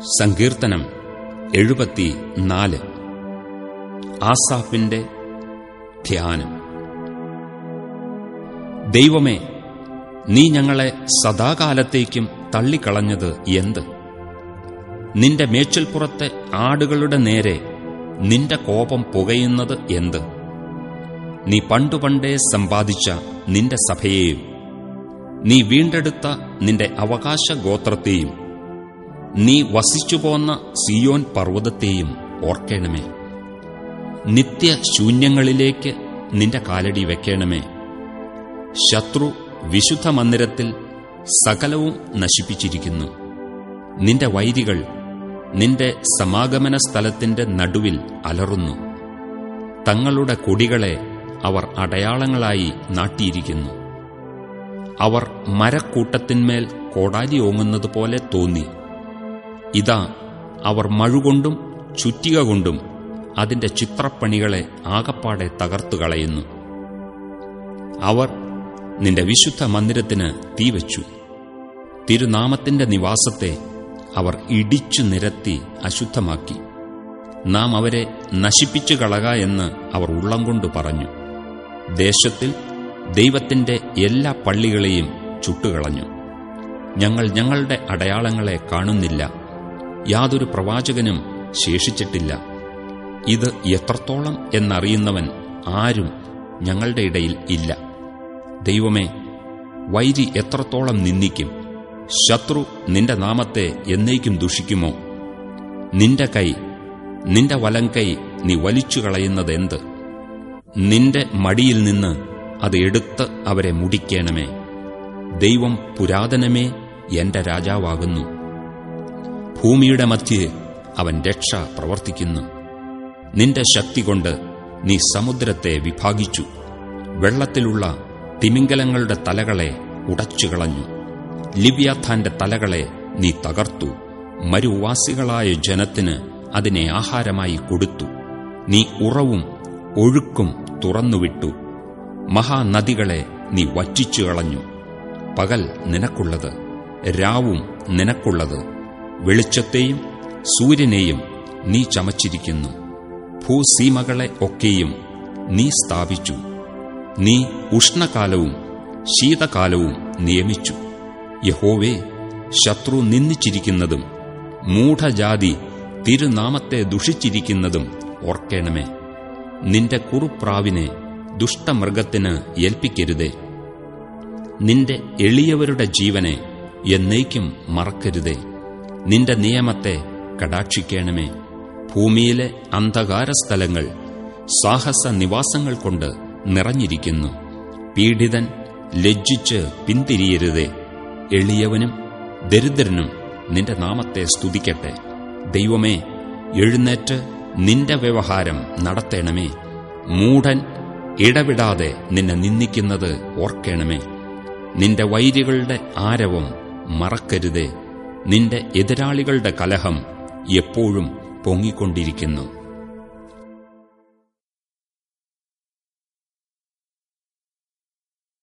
സങ്കീർത്തനം എഴുപത്തി നാല്. ആസാഫിന്റെ ധ്യാനം. ദൈവമേ നീ ഞങ്ങളെ സദാകാലത്തേക്കും തള്ളിക്കളഞ്ഞത് എന്ത്? നിന്റെ മേച്ചൽപ്പുറത്തെ ആടുകളുടെ നേരെ നിന്റെ കോപം പുകയുന്നത് എന്ത്? നീ പണ്ടുപണ്ടേ സമ്പാദിച്ച നിന്റെ സഭയെയും നീ വീണ്ടെടുത്ത നിന്റെ അവകാശ ഗോത്രത്തെയും നീ വസിച്ചുപോന്ന സിയോൻ പർവതത്തെയും ഓർക്കണമേ. നിത്യശൂന്യങ്ങളിലേക്ക് നിന്റെ കാലടി വെക്കണമേ. ശത്രു വിശുദ്ധ മന്ദിരത്തിൽ സകലവും നശിപ്പിച്ചിരിക്കുന്നു. നിന്റെ വൈരികൾ നിന്റെ സമാഗമന സ്ഥലത്തിന്റെ നടുവിൽ അലറുന്നു. തങ്ങളുടെ കൊടികളെ അവർ അടയാളങ്ങളായി നാട്ടിയിരിക്കുന്നു. അവർ മരക്കൂട്ടത്തിന്മേൽ കോടാലി ഓങ്ങുന്നതുപോലെ തോന്നി. ഇതാ അവർ മഴുകൊണ്ടും ചുറ്റിക കൊണ്ടും അതിന്റെ ചിത്രപ്പണികളെ ആകപ്പാടെ തകർത്തു കളയുന്നു. അവർ നിന്റെ വിശുദ്ധ മന്ദിരത്തിന് തീവച്ചു തിരുനാമത്തിന്റെ നിവാസത്തെ അവർ ഇടിച്ചു നിരത്തി അശുദ്ധമാക്കി. നാം അവരെ നശിപ്പിച്ചു കളക എന്ന് അവർ ഉള്ളം കൊണ്ട് പറഞ്ഞു. ദേശത്തിൽ ദൈവത്തിന്റെ എല്ലാ പള്ളികളെയും ചുട്ടുകളഞ്ഞു. ഞങ്ങൾ ഞങ്ങളുടെ അടയാളങ്ങളെ കാണുന്നില്ല. യാതൊരു പ്രവാചകനും ശേഷിച്ചിട്ടില്ല. ഇത് എത്രത്തോളം എന്നറിയുന്നവൻ ആരും ഞങ്ങളുടെ ഇടയിൽ ഇല്ല. ദൈവമേ വൈരി എത്രത്തോളം നിന്ദിക്കും? ശത്രു നിന്റെ നാമത്തെ എന്നേക്കും ദുഷിക്കുമോ? നിന്റെ കൈ നിന്റെ വലം കൈ നീ വലിച്ചു കളയുന്നതെന്ത്? നിന്റെ മടിയിൽ നിന്ന് അത് എടുത്ത് അവരെ മുടിക്കണമേ. ദൈവം പുരാതനമേ എന്റെ രാജാവാകുന്നു. ഭൂമിയുടെ മധ്യേ അവൻ രക്ഷ പ്രവർത്തിക്കുന്നു. നിന്റെ ശക്തി കൊണ്ട് നീ സമുദ്രത്തെ വിഭാഗിച്ചു. വെള്ളത്തിലുള്ള തിമിംഗലങ്ങളുടെ തലകളെ ഉടച്ചുകളഞ്ഞു. ലിവ്യാഥാന്റെ തലകളെ നീ തകർത്തു. മരുവാസികളായ ജനത്തിന് അതിനെ ആഹാരമായി കൊടുത്തു. നീ ഉറവും ഒഴുക്കും തുറന്നുവിട്ടു. മഹാനദികളെ നീ വറ്റിച്ചു കളഞ്ഞു പകൽ നിനക്കുള്ളത് രാവും നിനക്കുള്ളത്. വെളിച്ചത്തെയും സൂര്യനെയും നീ ചമച്ചിരിക്കുന്നു. ഭൂസീമകളെ ഒക്കെയും നീ സ്ഥാപിച്ചു. നീ ഉഷ്ണകാലവും ശീതകാലവും നിയമിച്ചു. യഹോവേ ശത്രു നിന്ദിച്ചിരിക്കുന്നതും മൂഢജാതി തിരുനാമത്തെ ദുഷിച്ചിരിക്കുന്നതും ഓർക്കേണമേ. നിന്റെ കുറുപ്രാവിനെ ദുഷ്ടമൃഗത്തിന് ഏൽപ്പിക്കരുതേ. നിന്റെ എളിയവരുടെ ജീവനെ എന്നേക്കും മറക്കരുതേ. നിന്റെ നിയമത്തെ കടാക്ഷിക്കണമേ. ഭൂമിയിലെ അന്ധകാരസ്ഥലങ്ങൾ സാഹസ നിവാസങ്ങൾ കൊണ്ട് നിറഞ്ഞിരിക്കുന്നു. പീഡിതൻ ലജ്ജിച്ച് പിന്തിരിയരുതേ. എളിയവനും ദരിദ്രനും നിന്റെ നാമത്തെ സ്തുതിക്കട്ടെ. ദൈവമേ എഴുന്നേറ്റ് നിന്റെ വ്യവഹാരം നടത്തേണമേ. മൂഢൻ ഇടവിടാതെ നിന്നെ നിന്ദിക്കുന്നത് ഓർക്കേണമേ. നിന്റെ വൈരികളുടെ ആരവം മറക്കരുതേ. നിന്റെ എതിരാളികളുടെ കലഹം എപ്പോഴും പൊങ്ങിക്കൊണ്ടിരിക്കുന്നു.